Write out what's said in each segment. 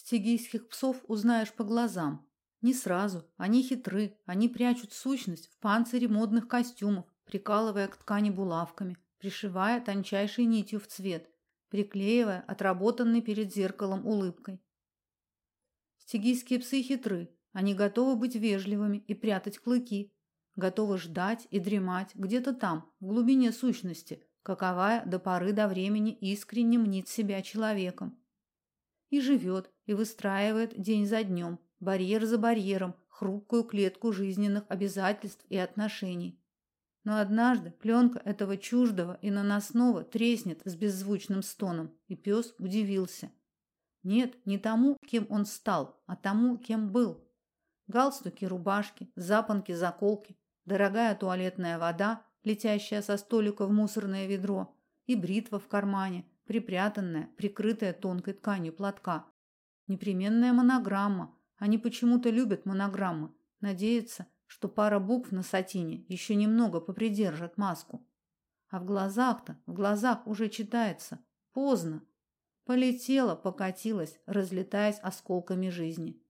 Стигийских псов узнаешь по глазам. Не сразу, они хитры, они прячут сущность в панцире модных костюмов, прикалывая к ткани булавками, пришивая тончайшей нитью в цвет, приклеивая отработанной перед зеркалом улыбкой. Стигийские псы хитры, они готовы быть вежливыми и прятать клыки, готовы ждать и дремать где-то там, в глубине сущности, каковая до поры до времени искренне мнит себя человеком. И живет, и выстраивает день за днем, барьер за барьером, хрупкую клетку жизненных обязательств и отношений. Но однажды пленка этого чуждого и наносного треснет с беззвучным стоном, и пес удивился. Нет, не тому, кем он стал, а тому, кем был. Галстуки, рубашки, запонки, заколки, дорогая туалетная вода, летящая со столика в мусорное ведро, и бритва в кармане, припрятанная, прикрытая тонкой тканью платка. Непременная монограмма. Они почему-то любят монограммы, надеются, что пара букв на сатине еще немного попридержат маску. А в глазах-то, в глазах уже читается. Поздно. Полетела, покатилась, разлетаясь осколками жизни.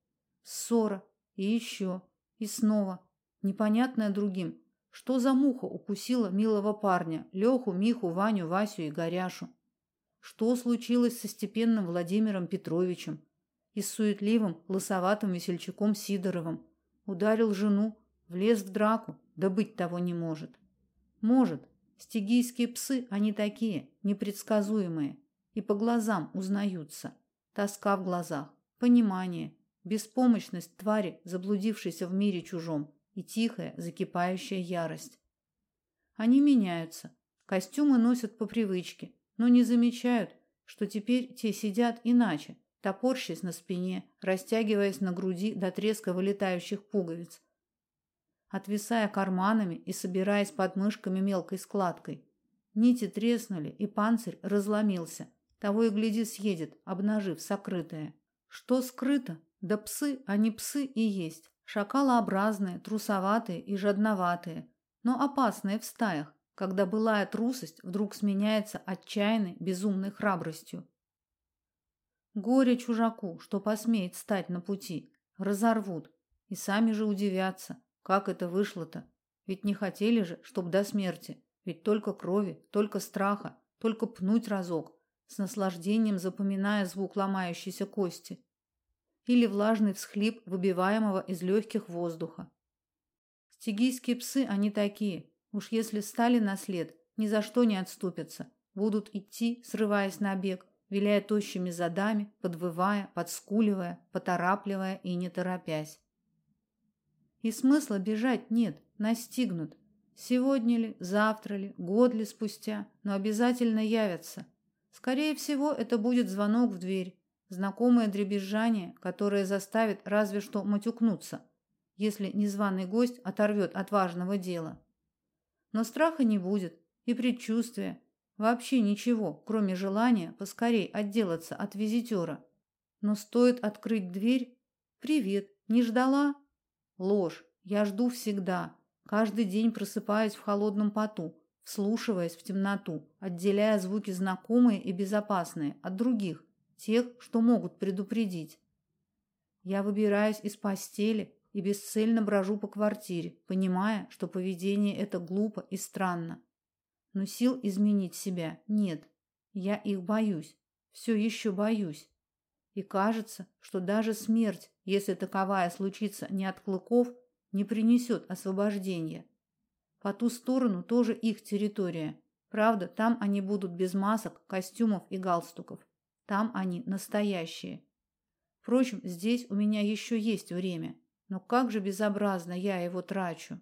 Ссора. И еще. И снова. Непонятное другим, что за муха укусила милого парня, Леху, Миху, Ваню, Васю и Горяшу? Что случилось со степенным Владимиром Петровичем и с суетливым, лысоватым весельчаком Сидоровым? Ударил жену, влез в драку, да быть того не может. Может. Стигийские псы, они такие, непредсказуемые, и по глазам узнаются. Тоска в глазах, понимание, беспомощность твари, заблудившейся в мире чужом, и тихая, закипающая ярость. Они меняются. Костюмы носят по привычке, но не замечают, что теперь те сидят иначе, топорщась на спине, растягиваясь на груди до треска вылетающих пуговиц, отвисая карманами и собираясь под мышками мелкой складкой. Нити треснули, и панцирь разломился. Того и гляди съедет, обнажив сокрытое. Что скрыто? Да псы, они псы и есть шакалообразные, трусоватые и жадноватые, но опасные в стаях, когда былая трусость вдруг сменяется отчаянной, безумной храбростью. Горе чужаку, что посмеет стать на пути, разорвут и сами же удивятся, как это вышло-то. Ведь не хотели же, чтоб до смерти, ведь только крови, только страха, только пнуть разок, с наслаждением запоминая звук ломающейся кости или влажный всхлип выбиваемого из легких воздуха. Стигийские псы они такие. Уж если стали на след, ни за что не отступятся. Будут идти, срываясь на бег, виляя тощими задами, подвывая, подскуливая, поторапливая и не торопясь. И смысла бежать нет, настигнут. Сегодня ли, завтра ли, год ли спустя, но обязательно явятся. Скорее всего, это будет звонок в дверь, Знакомое дребезжание, которое заставит разве что матюкнуться, если незваный гость оторвет от важного дела. Но страха не будет, и предчувствия, вообще ничего, кроме желания поскорей отделаться от визитера. Но стоит открыть дверь. Привет, не ждала? Ложь. Я жду всегда. Каждый день просыпаюсь в холодном поту, вслушиваясь в темноту, отделяя звуки знакомые и безопасные от других, тех, что могут предупредить. Я выбираюсь из постели и бесцельно брожу по квартире, понимая, что поведение это глупо и странно. Но сил изменить себя нет. Я их боюсь, все еще боюсь. И кажется, что даже смерть, если таковая случится не от клыков, не принесет освобождения. По ту сторону тоже их территория. Правда, там они будут без масок, костюмов и галстуков. Там они настоящие. Впрочем, здесь у меня еще есть время. Но как же безобразно я его трачу.